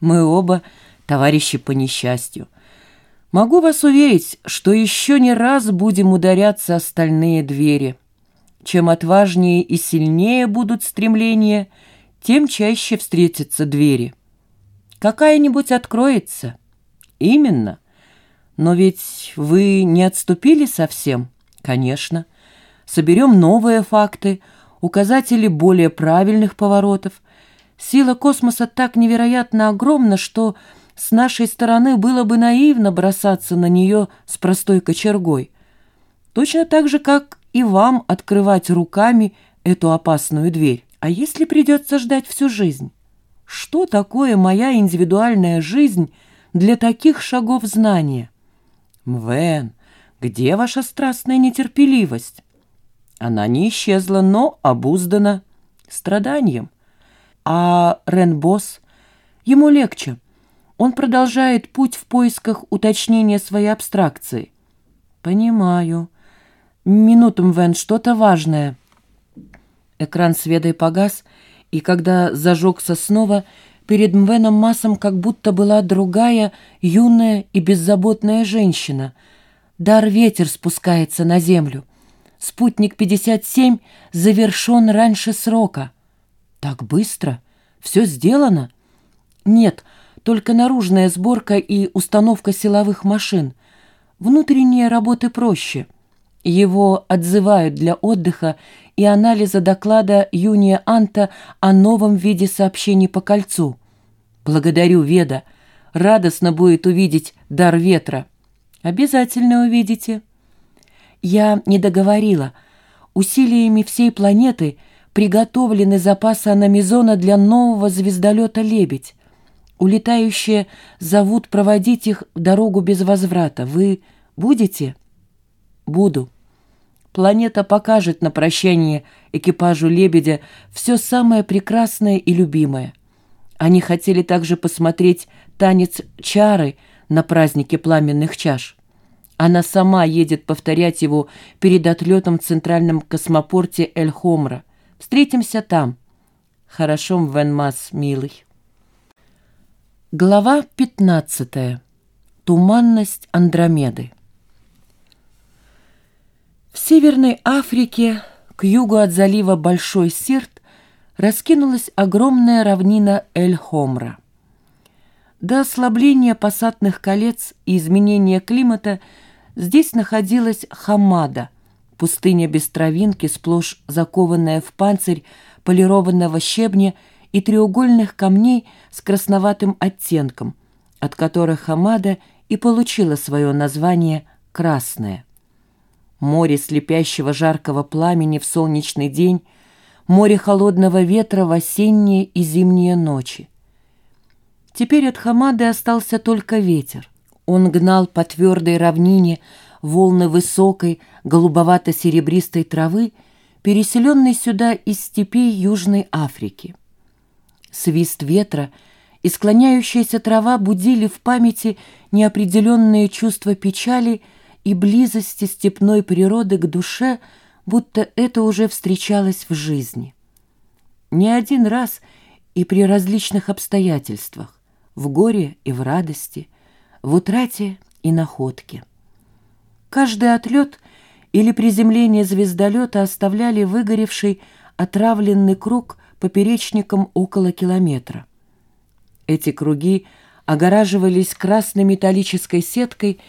Мы оба товарищи по несчастью. Могу вас уверить, что еще не раз будем ударяться о стальные двери. Чем отважнее и сильнее будут стремления, тем чаще встретятся двери. Какая-нибудь откроется. Именно. Но ведь вы не отступили совсем? Конечно. Соберем новые факты, указатели более правильных поворотов. Сила космоса так невероятно огромна, что с нашей стороны было бы наивно бросаться на нее с простой кочергой. Точно так же, как и вам открывать руками эту опасную дверь. А если придется ждать всю жизнь? Что такое моя индивидуальная жизнь для таких шагов знания? Мвен, где ваша страстная нетерпеливость? Она не исчезла, но обуздана страданием. А Ренбос? Ему легче. Он продолжает путь в поисках уточнения своей абстракции. Понимаю. Минуту, Мвен, что-то важное. Экран с ведой погас, и когда зажегся снова, перед Мвеном Массом как будто была другая, юная и беззаботная женщина. Дар-ветер спускается на землю. Спутник 57 завершен раньше срока. Так быстро? Все сделано? Нет, только наружная сборка и установка силовых машин. Внутренние работы проще. Его отзывают для отдыха и анализа доклада Юния Анта о новом виде сообщений по кольцу. Благодарю, Веда. Радостно будет увидеть дар ветра. Обязательно увидите. Я не договорила. Усилиями всей планеты приготовлены запасы аномизона для нового звездолета «Лебедь». Улетающие зовут проводить их в дорогу без возврата. Вы будете? Буду. Планета покажет на прощание экипажу «Лебедя» все самое прекрасное и любимое. Они хотели также посмотреть танец чары на празднике пламенных чаш. Она сама едет повторять его перед отлетом в центральном космопорте Эль-Хомра. Встретимся там. Хорошо, Мвенмас, милый. Глава 15. Туманность Андромеды. В Северной Африке, к югу от залива Большой Сирт, раскинулась огромная равнина Эль-Хомра. До ослабления пассатных колец и изменения климата здесь находилась Хамада, пустыня без травинки, сплошь закованная в панцирь полированного щебня и треугольных камней с красноватым оттенком, от которых Хамада и получила свое название «красное». Море слепящего жаркого пламени в солнечный день, море холодного ветра в осенние и зимние ночи. Теперь от Хамады остался только ветер. Он гнал по твердой равнине волны высокой, голубовато-серебристой травы, переселенной сюда из степей Южной Африки. Свист ветра и склоняющаяся трава будили в памяти неопределенные чувства печали и близости степной природы к душе, будто это уже встречалось в жизни. Не один раз и при различных обстоятельствах, в горе и в радости, в утрате и находке. Каждый отлет или приземление звездолета оставляли выгоревший, отравленный круг поперечником около километра. Эти круги огораживались красной металлической сеткой